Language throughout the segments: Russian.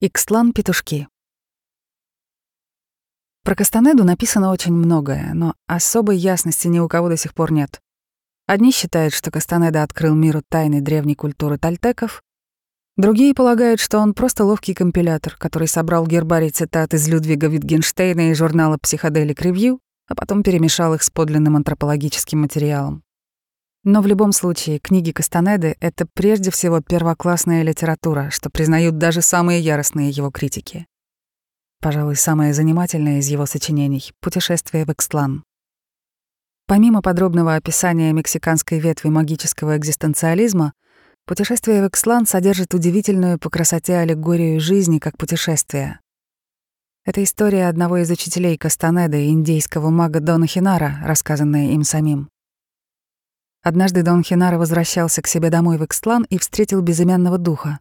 Икслан-петушки. Про Кастанеду написано очень многое, но особой ясности ни у кого до сих пор нет. Одни считают, что Кастанеда открыл миру тайны древней культуры тальтеков, другие полагают, что он просто ловкий компилятор, который собрал гербарий цитат из Людвига Витгенштейна и журнала «Психоделик Ревью», а потом перемешал их с подлинным антропологическим материалом. Но в любом случае, книги Кастанеды — это прежде всего первоклассная литература, что признают даже самые яростные его критики. Пожалуй, самое занимательное из его сочинений — «Путешествие в Экстлан». Помимо подробного описания мексиканской ветви магического экзистенциализма, «Путешествие в Экслан» содержит удивительную по красоте аллегорию жизни как путешествия. Это история одного из учителей Кастанеды, индейского мага Дона Хинара, рассказанная им самим. Однажды Дон Хинара возвращался к себе домой в Экстлан и встретил безымянного духа.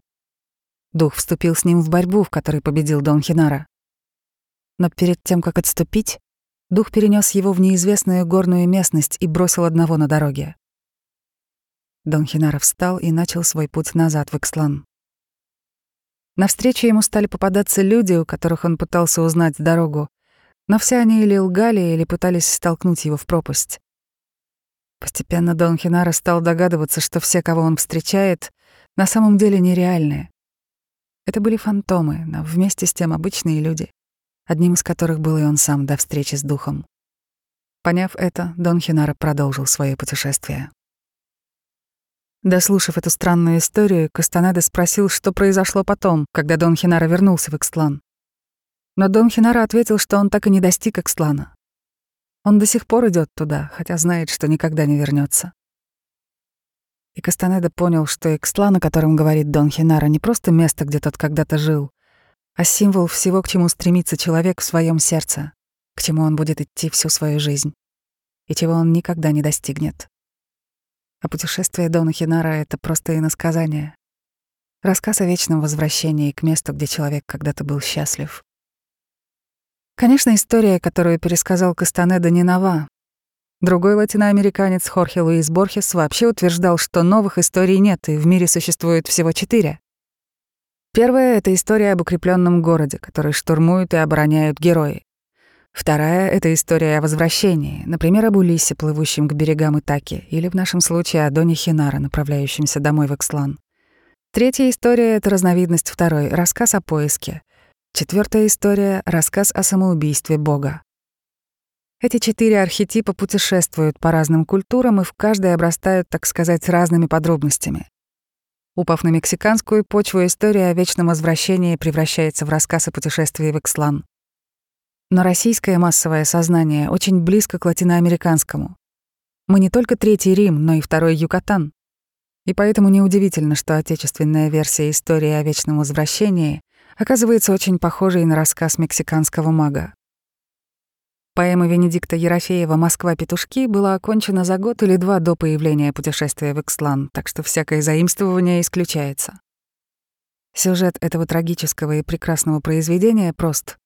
Дух вступил с ним в борьбу, в которой победил Дон Хинара. Но перед тем, как отступить, дух перенес его в неизвестную горную местность и бросил одного на дороге. Дон Хинара встал и начал свой путь назад в Экстлан. Навстречу ему стали попадаться люди, у которых он пытался узнать дорогу, но все они или лгали, или пытались столкнуть его в пропасть. Постепенно Дон Хинара стал догадываться, что все, кого он встречает, на самом деле нереальные. Это были фантомы, но вместе с тем обычные люди, одним из которых был и он сам до встречи с духом. Поняв это, Дон Хинара продолжил свое путешествие. Дослушав эту странную историю, Кастанеда спросил, что произошло потом, когда Дон Хинара вернулся в Экстлан. Но Дон Хинара ответил, что он так и не достиг Экстлана. Он до сих пор идет туда, хотя знает, что никогда не вернется. И Кастанеда понял, что Экстлан, о котором говорит Дон Хинара, не просто место, где тот когда-то жил, а символ всего, к чему стремится человек в своем сердце, к чему он будет идти всю свою жизнь и чего он никогда не достигнет. А путешествие Дона Хинара — это просто иносказание. Рассказ о вечном возвращении к месту, где человек когда-то был счастлив. Конечно, история, которую пересказал Кастанеда, не нова. Другой латиноамериканец Хорхе Луис Борхес вообще утверждал, что новых историй нет, и в мире существует всего четыре. Первая — это история об укрепленном городе, который штурмуют и обороняют герои. Вторая — это история о возвращении, например, об Улисе, плывущем к берегам Итаки, или в нашем случае о Доне Хинара, направляющемся домой в Экслан. Третья история — это разновидность второй — рассказ о поиске. Четвертая история — рассказ о самоубийстве Бога. Эти четыре архетипа путешествуют по разным культурам и в каждой обрастают, так сказать, разными подробностями. Упав на мексиканскую почву, история о вечном возвращении превращается в рассказ о путешествии в Экслан. Но российское массовое сознание очень близко к латиноамериканскому. Мы не только Третий Рим, но и Второй Юкатан. И поэтому неудивительно, что отечественная версия истории о вечном возвращении оказывается очень похожей на рассказ мексиканского мага. Поэма Венедикта Ерофеева «Москва-петушки» была окончена за год или два до появления путешествия в Экслан, так что всякое заимствование исключается. Сюжет этого трагического и прекрасного произведения прост.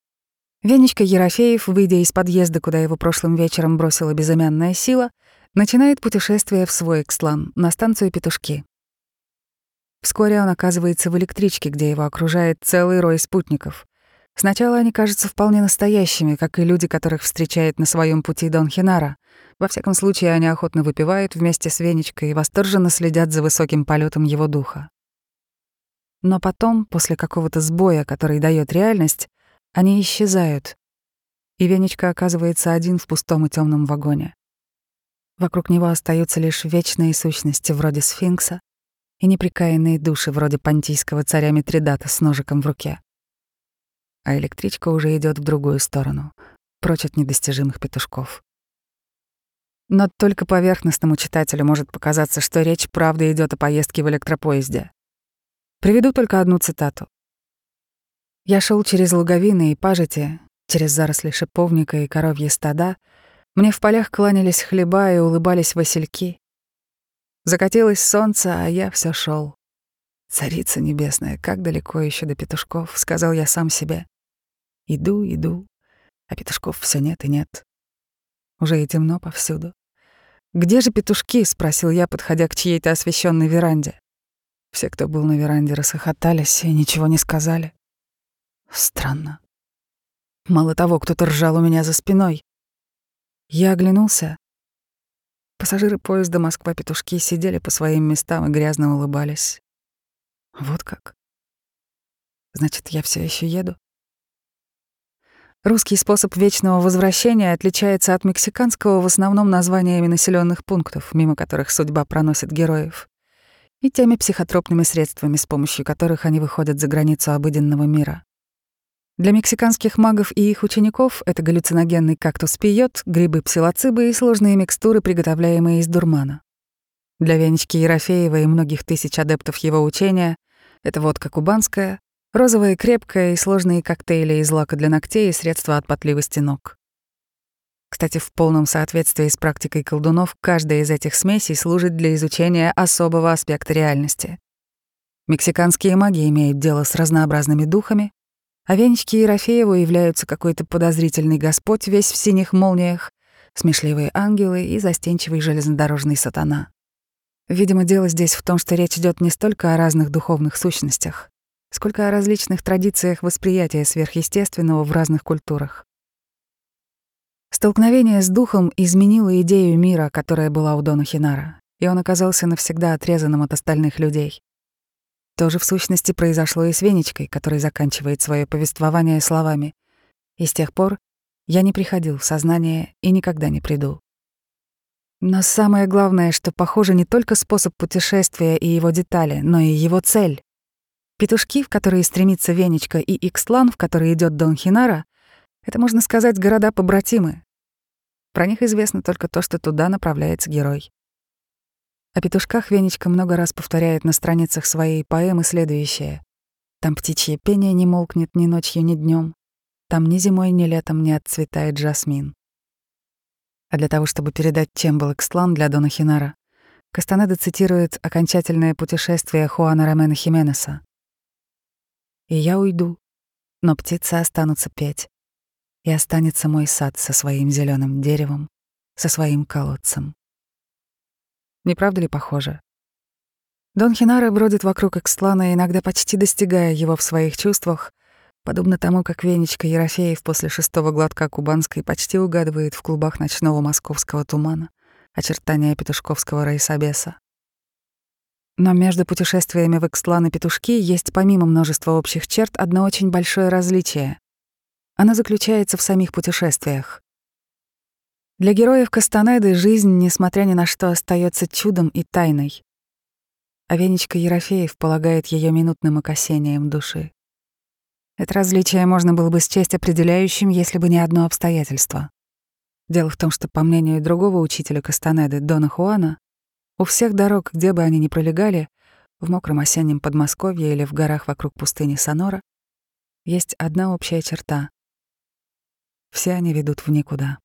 Венечка Ерофеев, выйдя из подъезда, куда его прошлым вечером бросила безымянная сила, начинает путешествие в свой Экслан, на станцию Петушки. Вскоре он оказывается в электричке, где его окружает целый рой спутников. Сначала они кажутся вполне настоящими, как и люди, которых встречает на своем пути Дон Хинара. Во всяком случае, они охотно выпивают вместе с Венечкой и восторженно следят за высоким полетом его духа. Но потом, после какого-то сбоя, который дает реальность, они исчезают, и Венечка оказывается один в пустом и темном вагоне. Вокруг него остаются лишь вечные сущности вроде сфинкса, и неприкаянные души вроде понтийского царя Митридата с ножиком в руке. А электричка уже идет в другую сторону, прочь от недостижимых петушков. Но только поверхностному читателю может показаться, что речь правда идет о поездке в электропоезде. Приведу только одну цитату. «Я шел через луговины и пажити, через заросли шиповника и коровьи стада. Мне в полях кланялись хлеба и улыбались васильки. Закатилось солнце, а я все шел. Царица небесная, как далеко еще до петушков, сказал я сам себе. Иду, иду, а петушков все нет и нет. Уже и темно повсюду. Где же петушки? спросил я, подходя к чьей-то освещенной веранде. Все, кто был на веранде, расхохотались и ничего не сказали. Странно. Мало того, кто-то ржал у меня за спиной. Я оглянулся. Пассажиры поезда Москва-Петушки сидели по своим местам и грязно улыбались. Вот как. Значит, я все еще еду. Русский способ вечного возвращения отличается от мексиканского в основном названиями населенных пунктов, мимо которых судьба проносит героев, и теми психотропными средствами, с помощью которых они выходят за границу обыденного мира. Для мексиканских магов и их учеников это галлюциногенный кактус пиот, грибы псилоцибы и сложные микстуры, приготовляемые из дурмана. Для Венечки Ерофеева и многих тысяч адептов его учения это водка кубанская, розовая крепкая и сложные коктейли из лака для ногтей и средства от потливости ног. Кстати, в полном соответствии с практикой колдунов, каждая из этих смесей служит для изучения особого аспекта реальности. Мексиканские маги имеют дело с разнообразными духами, а венечки Ерофееву являются какой-то подозрительный господь весь в синих молниях, смешливые ангелы и застенчивый железнодорожный сатана. Видимо, дело здесь в том, что речь идет не столько о разных духовных сущностях, сколько о различных традициях восприятия сверхъестественного в разных культурах. Столкновение с духом изменило идею мира, которая была у Дона Хинара, и он оказался навсегда отрезанным от остальных людей. То же в сущности произошло и с Венечкой, который заканчивает свое повествование словами «И с тех пор я не приходил в сознание и никогда не приду». Но самое главное, что похоже не только способ путешествия и его детали, но и его цель. Петушки, в которые стремится Венечка, и Икслан, в который идет Дон Хинара, это, можно сказать, города-побратимы. Про них известно только то, что туда направляется герой. О петушках Венечка много раз повторяет на страницах своей поэмы следующее. Там птичье пение не молкнет ни ночью, ни днем. Там ни зимой, ни летом не отцветает жасмин. А для того, чтобы передать, чем был Экстлан для Дона Хинара, Кастанеда цитирует окончательное путешествие Хуана Ромена Хименеса. «И я уйду, но птицы останутся петь, и останется мой сад со своим зеленым деревом, со своим колодцем. Не правда ли похоже? Дон Хинара бродит вокруг Экстлана, иногда почти достигая его в своих чувствах, подобно тому, как Венечка Ерофеев после шестого глотка кубанской почти угадывает в клубах ночного московского тумана очертания петушковского райсобеса. Но между путешествиями в Экстлан и Петушки есть помимо множества общих черт одно очень большое различие. Оно заключается в самих путешествиях. Для героев Кастанеды жизнь, несмотря ни на что, остается чудом и тайной. А Ерофеев полагает ее минутным окосением души. Это различие можно было бы счесть определяющим, если бы не одно обстоятельство. Дело в том, что, по мнению другого учителя Кастанеды, Дона Хуана, у всех дорог, где бы они ни пролегали, в мокром осеннем Подмосковье или в горах вокруг пустыни Сонора, есть одна общая черта. Все они ведут в никуда.